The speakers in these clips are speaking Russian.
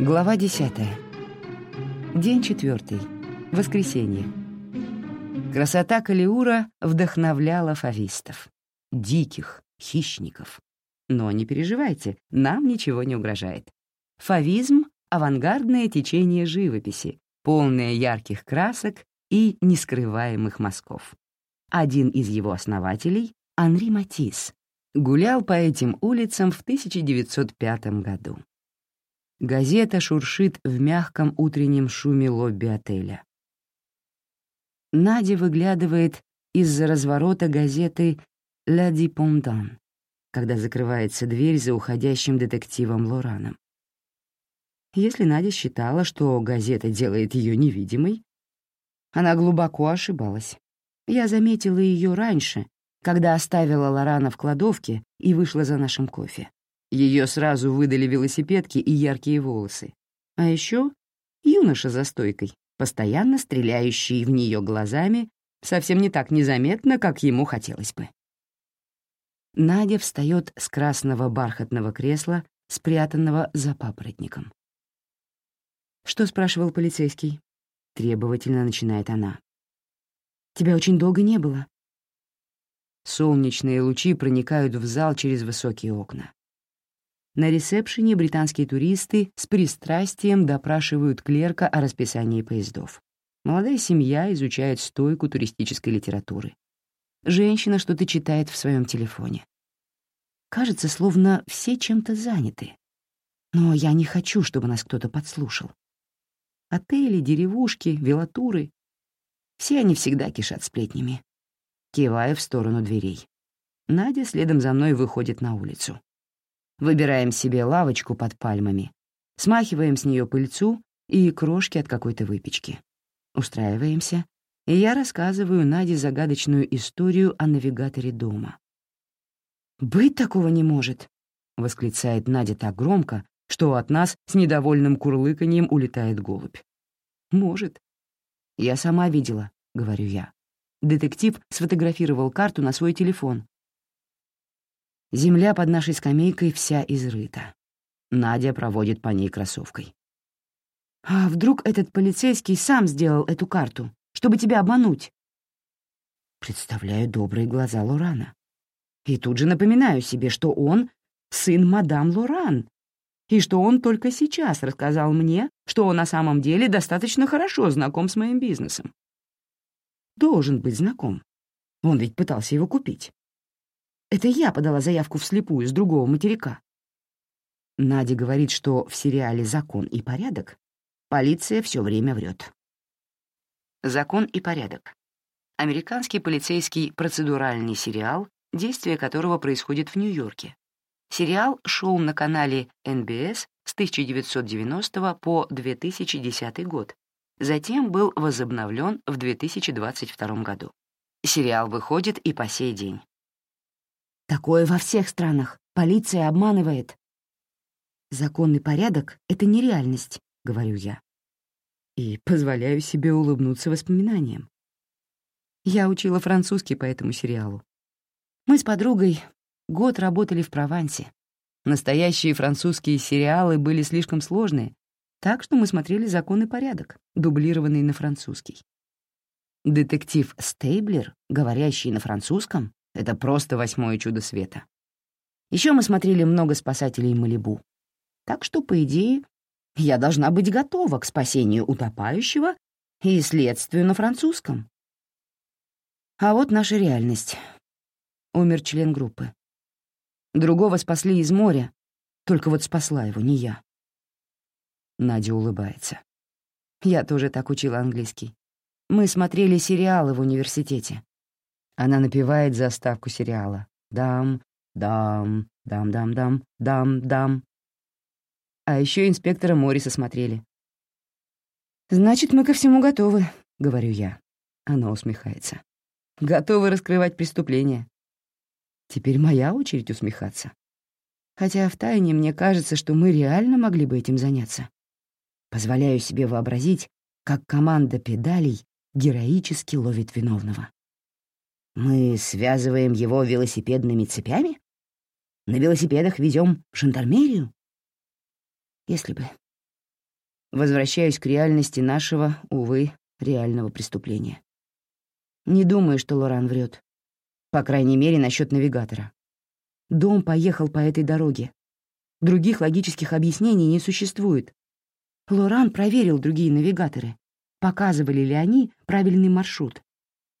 Глава 10. День четвертый. Воскресенье. Красота Калиура вдохновляла фавистов. Диких, хищников. Но не переживайте, нам ничего не угрожает. Фавизм — авангардное течение живописи, полное ярких красок и нескрываемых мазков. Один из его основателей, Анри Матисс, гулял по этим улицам в 1905 году. Газета шуршит в мягком утреннем шуме лобби отеля. Надя выглядывает из-за разворота газеты «Ля Дипондан», когда закрывается дверь за уходящим детективом Лораном. Если Надя считала, что газета делает ее невидимой, она глубоко ошибалась. Я заметила ее раньше, когда оставила Лорана в кладовке и вышла за нашим кофе. Ее сразу выдали велосипедки и яркие волосы. А еще юноша за стойкой, постоянно стреляющий в нее глазами, совсем не так незаметно, как ему хотелось бы. Надя встает с красного бархатного кресла, спрятанного за папоротником. «Что?» — спрашивал полицейский. Требовательно начинает она. «Тебя очень долго не было». Солнечные лучи проникают в зал через высокие окна. На ресепшене британские туристы с пристрастием допрашивают клерка о расписании поездов. Молодая семья изучает стойку туристической литературы. Женщина что-то читает в своем телефоне. Кажется, словно все чем-то заняты. Но я не хочу, чтобы нас кто-то подслушал. Отели, деревушки, велотуры — все они всегда кишат сплетнями. Киваю в сторону дверей. Надя следом за мной выходит на улицу. Выбираем себе лавочку под пальмами, смахиваем с нее пыльцу и крошки от какой-то выпечки. Устраиваемся, и я рассказываю Наде загадочную историю о навигаторе дома. «Быть такого не может!» — восклицает Надя так громко, что от нас с недовольным курлыканьем улетает голубь. «Может». «Я сама видела», — говорю я. Детектив сфотографировал карту на свой телефон, Земля под нашей скамейкой вся изрыта. Надя проводит по ней кроссовкой. «А вдруг этот полицейский сам сделал эту карту, чтобы тебя обмануть?» Представляю добрые глаза Лорана. И тут же напоминаю себе, что он — сын мадам Лоран, и что он только сейчас рассказал мне, что он на самом деле достаточно хорошо знаком с моим бизнесом. Должен быть знаком. Он ведь пытался его купить. Это я подала заявку вслепую с другого материка. Надя говорит, что в сериале «Закон и порядок» полиция все время врет. «Закон и порядок» — американский полицейский процедуральный сериал, действие которого происходит в Нью-Йорке. Сериал шел на канале NBS с 1990 по 2010 год, затем был возобновлен в 2022 году. Сериал выходит и по сей день. Такое во всех странах. Полиция обманывает. Законный порядок — это нереальность, — говорю я. И позволяю себе улыбнуться воспоминаниям. Я учила французский по этому сериалу. Мы с подругой год работали в Провансе. Настоящие французские сериалы были слишком сложные, так что мы смотрели «Закон и порядок», дублированный на французский. Детектив Стейблер, говорящий на французском, это просто восьмое чудо света. Еще мы смотрели много спасателей Малибу. Так что, по идее, я должна быть готова к спасению утопающего и следствию на французском. А вот наша реальность. Умер член группы. Другого спасли из моря, только вот спасла его не я. Надя улыбается. Я тоже так учила английский. Мы смотрели сериалы в университете. Она напевает заставку сериала. Дам, дам, дам-дам-дам, дам-дам. А еще инспектора Морриса смотрели. «Значит, мы ко всему готовы», — говорю я. Она усмехается. «Готовы раскрывать преступления». Теперь моя очередь усмехаться. Хотя втайне мне кажется, что мы реально могли бы этим заняться. Позволяю себе вообразить, как команда педалей героически ловит виновного. Мы связываем его велосипедными цепями? На велосипедах везем жандармерию? Если бы. Возвращаюсь к реальности нашего, увы, реального преступления. Не думаю, что Лоран врет. По крайней мере, насчет навигатора. Дом поехал по этой дороге. Других логических объяснений не существует. Лоран проверил другие навигаторы, показывали ли они правильный маршрут.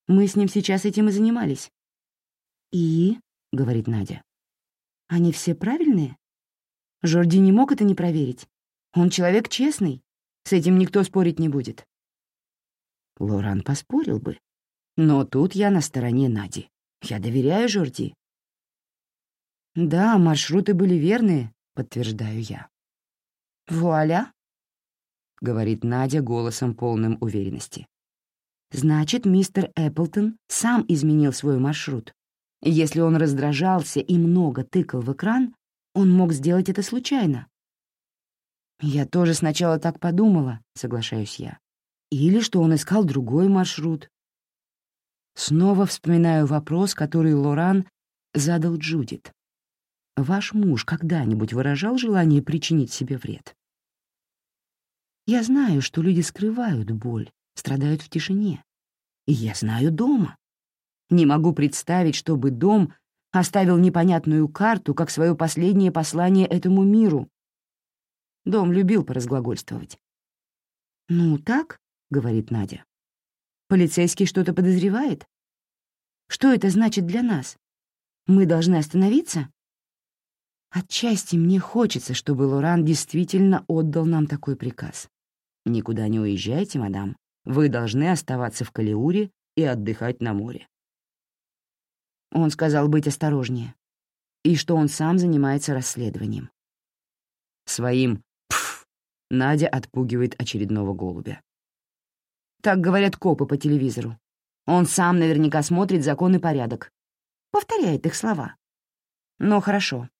Мы с ним сейчас этим и занимались. «И?» — говорит Надя. «Они все правильные?» Жорди не мог это не проверить. Он человек честный. С этим никто спорить не будет. Лоран поспорил бы. Но тут я на стороне Нади. Я доверяю Жорди. «Да, маршруты были верные», — подтверждаю я. «Вуаля!» — говорит Надя голосом полным уверенности. «Значит, мистер Эпплтон сам изменил свой маршрут. Если он раздражался и много тыкал в экран, он мог сделать это случайно». «Я тоже сначала так подумала», — соглашаюсь я. «Или что он искал другой маршрут». Снова вспоминаю вопрос, который Лоран задал Джудит. «Ваш муж когда-нибудь выражал желание причинить себе вред?» Я знаю, что люди скрывают боль, страдают в тишине. И я знаю дома. Не могу представить, чтобы дом оставил непонятную карту как свое последнее послание этому миру. Дом любил поразглагольствовать. «Ну, так?» — говорит Надя. «Полицейский что-то подозревает? Что это значит для нас? Мы должны остановиться?» Отчасти мне хочется, чтобы Лоран действительно отдал нам такой приказ. «Никуда не уезжайте, мадам. Вы должны оставаться в Калиуре и отдыхать на море». Он сказал быть осторожнее и что он сам занимается расследованием. Своим «пф» Надя отпугивает очередного голубя. Так говорят копы по телевизору. Он сам наверняка смотрит закон и порядок. Повторяет их слова. Но хорошо.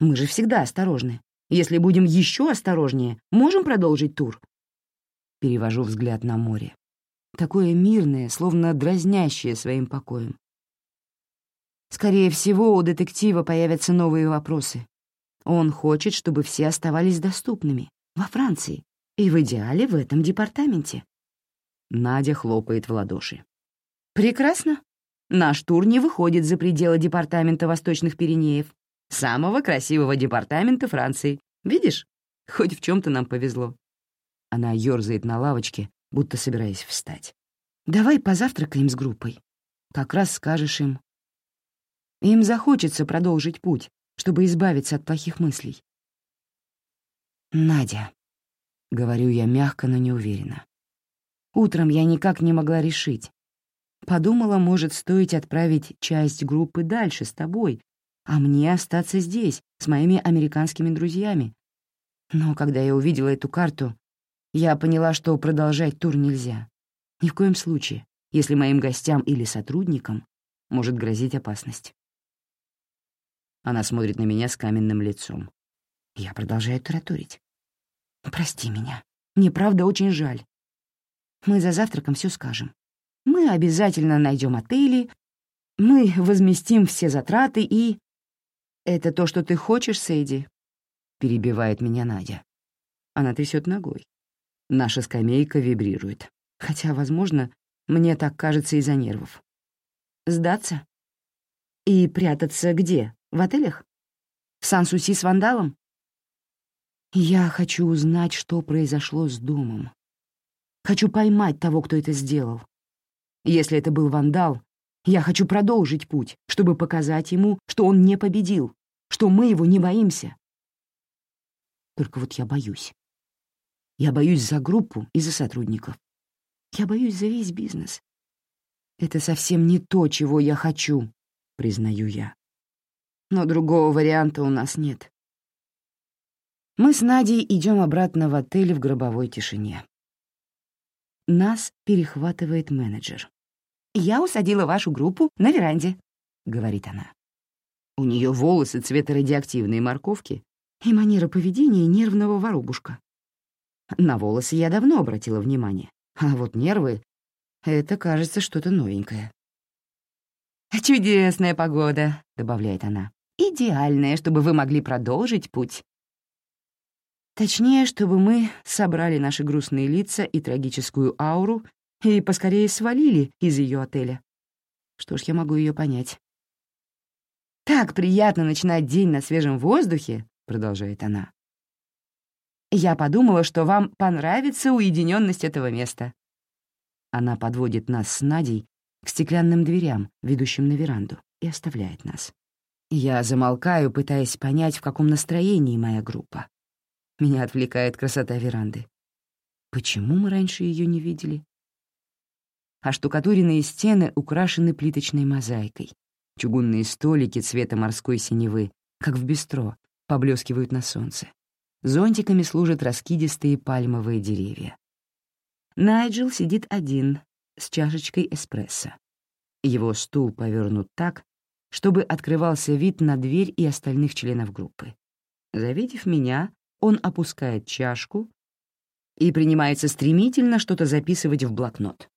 Мы же всегда осторожны. Если будем еще осторожнее, можем продолжить тур. Перевожу взгляд на море. Такое мирное, словно дразнящее своим покоем. Скорее всего, у детектива появятся новые вопросы. Он хочет, чтобы все оставались доступными. Во Франции. И в идеале в этом департаменте. Надя хлопает в ладоши. «Прекрасно. Наш тур не выходит за пределы департамента Восточных Пиренеев, самого красивого департамента Франции. Видишь? Хоть в чем то нам повезло. Она ёрзает на лавочке, будто собираясь встать. «Давай позавтракаем с группой. Как раз скажешь им». Им захочется продолжить путь, чтобы избавиться от плохих мыслей. «Надя», — говорю я мягко, но неуверенно. Утром я никак не могла решить. Подумала, может, стоить отправить часть группы дальше с тобой, а мне остаться здесь, с моими американскими друзьями. Но когда я увидела эту карту, я поняла, что продолжать тур нельзя. Ни в коем случае, если моим гостям или сотрудникам может грозить опасность. Она смотрит на меня с каменным лицом. Я продолжаю тараторить. «Прости меня. Мне правда очень жаль. Мы за завтраком все скажем. Мы обязательно найдем отели, мы возместим все затраты и...» «Это то, что ты хочешь, Сейди?» — перебивает меня Надя. Она трясет ногой. Наша скамейка вибрирует. Хотя, возможно, мне так кажется из-за нервов. Сдаться? И прятаться где? В отелях? В Сан-Суси с вандалом? Я хочу узнать, что произошло с домом. Хочу поймать того, кто это сделал. Если это был вандал, я хочу продолжить путь, чтобы показать ему, что он не победил, что мы его не боимся. Только вот я боюсь. Я боюсь за группу и за сотрудников. Я боюсь за весь бизнес. Это совсем не то, чего я хочу, признаю я. Но другого варианта у нас нет. Мы с Надей идем обратно в отель в гробовой тишине. Нас перехватывает менеджер. «Я усадила вашу группу на веранде», — говорит она. У нее волосы цвета радиоактивной морковки и манера поведения нервного воробушка. На волосы я давно обратила внимание, а вот нервы — это, кажется, что-то новенькое. «Чудесная погода», — добавляет она. «Идеальная, чтобы вы могли продолжить путь». Точнее, чтобы мы собрали наши грустные лица и трагическую ауру и поскорее свалили из ее отеля. Что ж, я могу ее понять. «Так приятно начинать день на свежем воздухе», — продолжает она. «Я подумала, что вам понравится уединенность этого места». Она подводит нас с Надей к стеклянным дверям, ведущим на веранду, и оставляет нас. Я замолкаю, пытаясь понять, в каком настроении моя группа. Меня отвлекает красота веранды. Почему мы раньше ее не видели? А штукатуренные стены украшены плиточной мозаикой. Чугунные столики цвета морской синевы, как в бистро, поблескивают на солнце. Зонтиками служат раскидистые пальмовые деревья. Найджел сидит один, с чашечкой эспрессо. Его стул повернут так, чтобы открывался вид на дверь и остальных членов группы. Завидев меня, он опускает чашку и принимается стремительно что-то записывать в блокнот.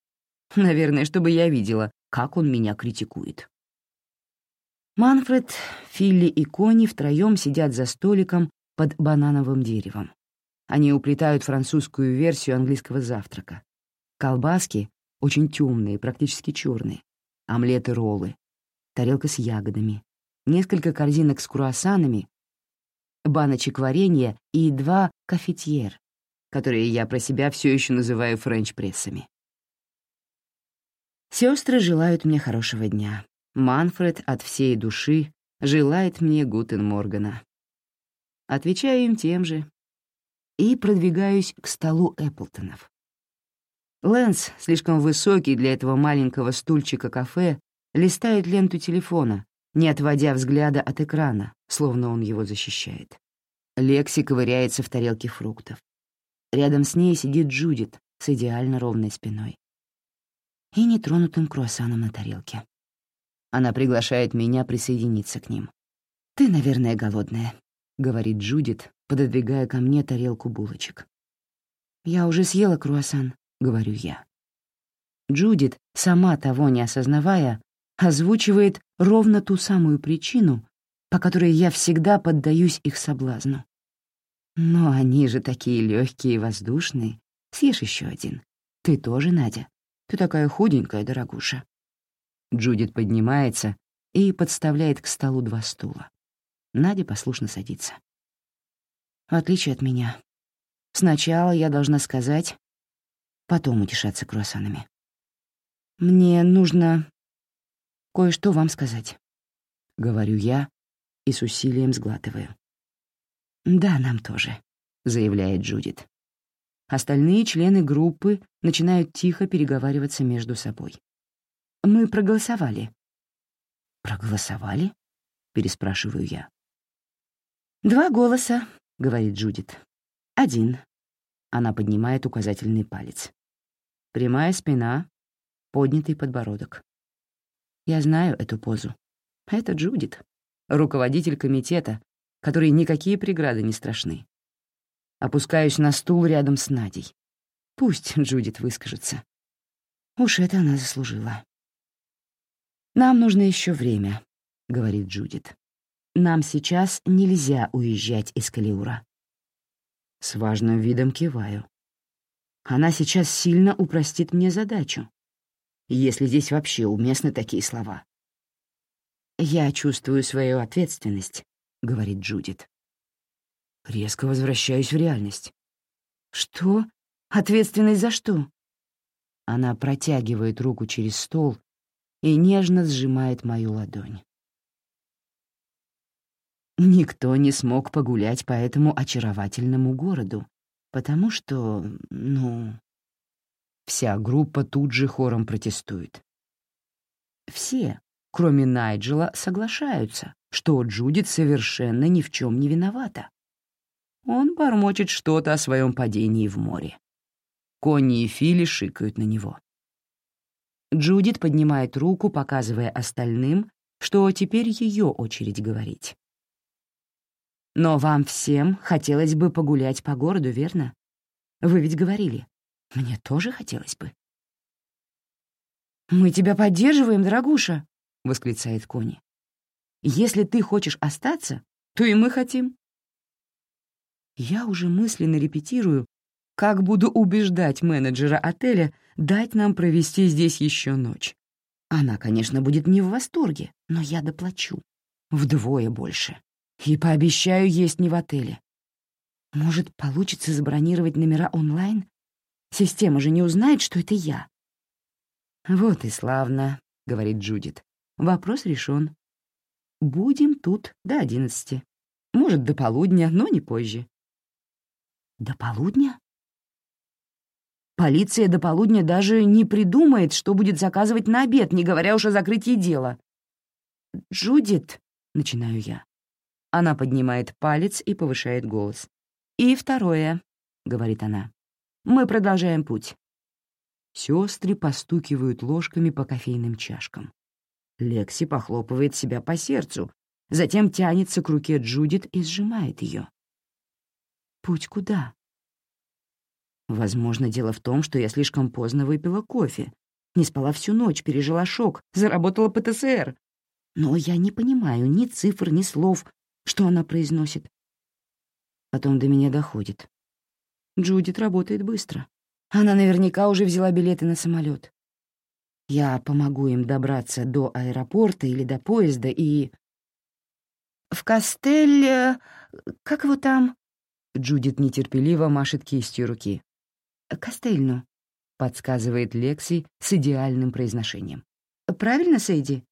Наверное, чтобы я видела, как он меня критикует. Манфред, Филли и Кони втроем сидят за столиком под банановым деревом. Они уплетают французскую версию английского завтрака. Колбаски очень темные, практически черные, омлеты-роллы, тарелка с ягодами, несколько корзинок с круассанами баночек варенья и два кафетьер, которые я про себя все еще называю френч-прессами. Сестры желают мне хорошего дня. Манфред от всей души желает мне Гутен Моргана. Отвечаю им тем же и продвигаюсь к столу Эпплтонов. Лэнс, слишком высокий для этого маленького стульчика кафе, листает ленту телефона, не отводя взгляда от экрана, словно он его защищает. Лекси ковыряется в тарелке фруктов. Рядом с ней сидит Джудит с идеально ровной спиной и нетронутым круассаном на тарелке. Она приглашает меня присоединиться к ним. «Ты, наверное, голодная», — говорит Джудит, пододвигая ко мне тарелку булочек. «Я уже съела круассан», — говорю я. Джудит, сама того не осознавая, озвучивает ровно ту самую причину, по которой я всегда поддаюсь их соблазну. Но они же такие легкие и воздушные. Съешь еще один. Ты тоже, Надя. Ты такая худенькая, дорогуша. Джудит поднимается и подставляет к столу два стула. Надя послушно садится. В отличие от меня, сначала я должна сказать, потом утешаться круассанами. Мне нужно кое-что вам сказать. Говорю я и с усилием сглатываю. «Да, нам тоже», — заявляет Джудит. Остальные члены группы начинают тихо переговариваться между собой. «Мы проголосовали». «Проголосовали?» — переспрашиваю я. «Два голоса», — говорит Джудит. «Один». Она поднимает указательный палец. Прямая спина, поднятый подбородок. Я знаю эту позу. Это Джудит, руководитель комитета, которой никакие преграды не страшны. Опускаюсь на стул рядом с Надей. Пусть Джудит выскажется. Уж это она заслужила. «Нам нужно еще время», — говорит Джудит. «Нам сейчас нельзя уезжать из Калиура». С важным видом киваю. Она сейчас сильно упростит мне задачу если здесь вообще уместны такие слова. «Я чувствую свою ответственность», — говорит Джудит. Резко возвращаюсь в реальность. «Что? Ответственность за что?» Она протягивает руку через стол и нежно сжимает мою ладонь. Никто не смог погулять по этому очаровательному городу, потому что, ну, Вся группа тут же хором протестует. Все, кроме Найджела, соглашаются, что Джудит совершенно ни в чем не виновата. Он бормочет что-то о своем падении в море. Конни и Фили шикают на него. Джудит поднимает руку, показывая остальным, что теперь ее очередь говорить. «Но вам всем хотелось бы погулять по городу, верно? Вы ведь говорили, мне тоже хотелось бы. «Мы тебя поддерживаем, дорогуша!» — восклицает Кони. «Если ты хочешь остаться, то и мы хотим». Я уже мысленно репетирую, как буду убеждать менеджера отеля дать нам провести здесь еще ночь. Она, конечно, будет не в восторге, но я доплачу. Вдвое больше. И пообещаю есть не в отеле. Может, получится забронировать номера онлайн? Система же не узнает, что это я. «Вот и славно», — говорит Джудит. «Вопрос решен. Будем тут до одиннадцати. Может, до полудня, но не позже». «До полудня?» Полиция до полудня даже не придумает, что будет заказывать на обед, не говоря уж о закрытии дела. «Джудит», — начинаю я. Она поднимает палец и повышает голос. «И второе», — говорит она. «Мы продолжаем путь». Сестры постукивают ложками по кофейным чашкам. Лекси похлопывает себя по сердцу, затем тянется к руке Джудит и сжимает ее. «Путь куда?» Возможно, дело в том, что я слишком поздно выпила кофе, не спала всю ночь, пережила шок, заработала ПТСР. Но я не понимаю ни цифр, ни слов, что она произносит. Потом до меня доходит. Джудит работает быстро. Она наверняка уже взяла билеты на самолет. Я помогу им добраться до аэропорта или до поезда и... «В Костель... как его там?» Джудит нетерпеливо машет кистью руки. Костельну», — подсказывает Лекси с идеальным произношением. «Правильно, Сэйди?»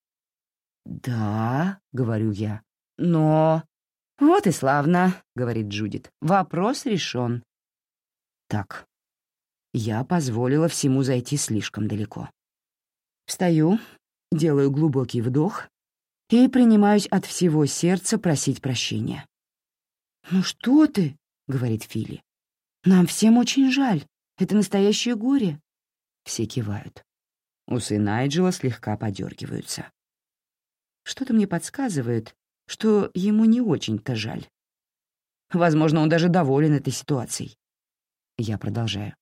«Да», — говорю я. «Но...» «Вот и славно», — говорит Джудит. «Вопрос решен». Так, я позволила всему зайти слишком далеко. Встаю, делаю глубокий вдох и принимаюсь от всего сердца просить прощения. «Ну что ты?» — говорит Фили. «Нам всем очень жаль. Это настоящее горе?» Все кивают. Усы Найджела слегка подергиваются. Что-то мне подсказывает, что ему не очень-то жаль. Возможно, он даже доволен этой ситуацией. Я продолжаю.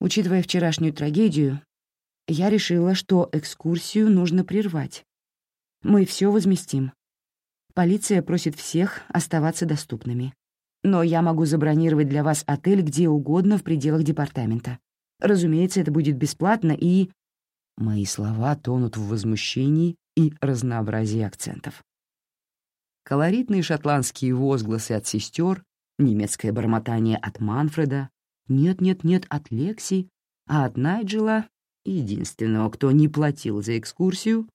Учитывая вчерашнюю трагедию, я решила, что экскурсию нужно прервать. Мы все возместим. Полиция просит всех оставаться доступными но я могу забронировать для вас отель где угодно в пределах департамента. Разумеется, это будет бесплатно и...» Мои слова тонут в возмущении и разнообразии акцентов. Колоритные шотландские возгласы от сестер, немецкое бормотание от Манфреда, «нет-нет-нет» от Лекси, а от Найджела, единственного, кто не платил за экскурсию,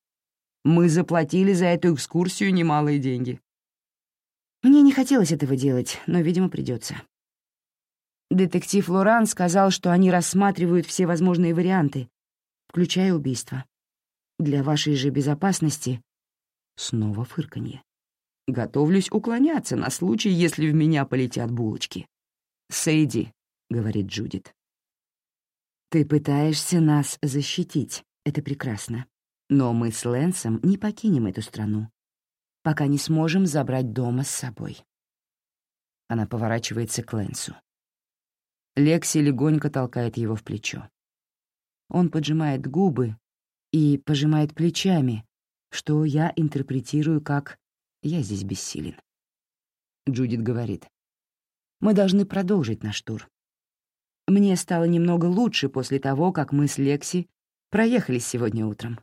мы заплатили за эту экскурсию немалые деньги. Мне не хотелось этого делать, но, видимо, придется. Детектив Лоран сказал, что они рассматривают все возможные варианты, включая убийство. Для вашей же безопасности... Снова фырканье. Готовлюсь уклоняться на случай, если в меня полетят булочки. «Сейди», — говорит Джудит. «Ты пытаешься нас защитить, это прекрасно. Но мы с Лэнсом не покинем эту страну пока не сможем забрать дома с собой. Она поворачивается к Лэнсу. Лекси легонько толкает его в плечо. Он поджимает губы и пожимает плечами, что я интерпретирую как «я здесь бессилен». Джудит говорит, «Мы должны продолжить наш тур. Мне стало немного лучше после того, как мы с Лекси проехались сегодня утром.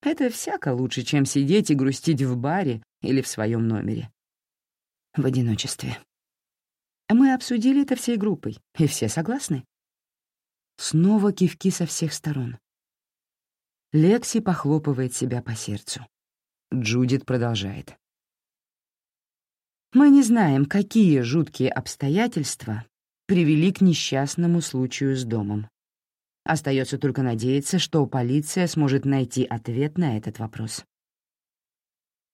Это всяко лучше, чем сидеть и грустить в баре или в своем номере. В одиночестве. Мы обсудили это всей группой, и все согласны. Снова кивки со всех сторон. Лекси похлопывает себя по сердцу. Джудит продолжает. Мы не знаем, какие жуткие обстоятельства привели к несчастному случаю с домом. Остается только надеяться, что полиция сможет найти ответ на этот вопрос.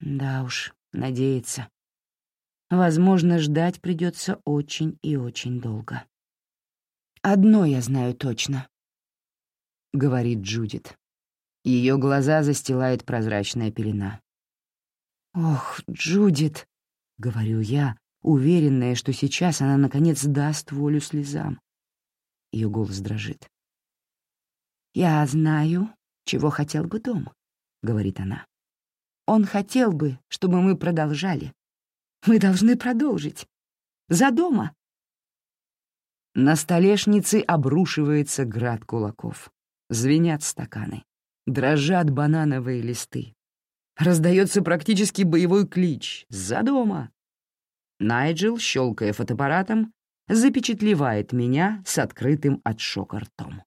Да уж, надеяться. Возможно, ждать придется очень и очень долго. «Одно я знаю точно», — говорит Джудит. Ее глаза застилает прозрачная пелена. «Ох, Джудит», — говорю я, уверенная, что сейчас она, наконец, даст волю слезам. Ее голос дрожит. «Я знаю, чего хотел бы дом», — говорит она. «Он хотел бы, чтобы мы продолжали. Мы должны продолжить. За дома!» На столешнице обрушивается град кулаков. Звенят стаканы. Дрожат банановые листы. Раздается практически боевой клич «За дома!». Найджел, щелкая фотоаппаратом, запечатлевает меня с открытым от шока ртом.